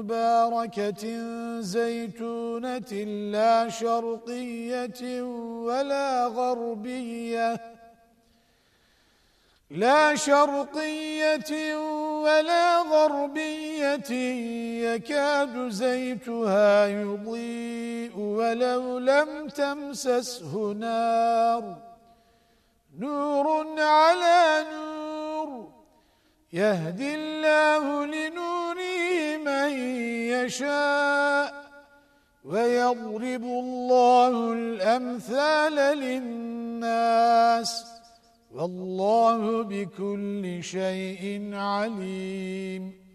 مباركة زيتونة لا شرقية ولا غربية. لا شرقية ولا غربية. يكاد زيتها يضيء ولو لم تمسسه نار. نور على نور يهدي الله يشاء ويضرب الله الأمثال للناس والله بكل شيء عليم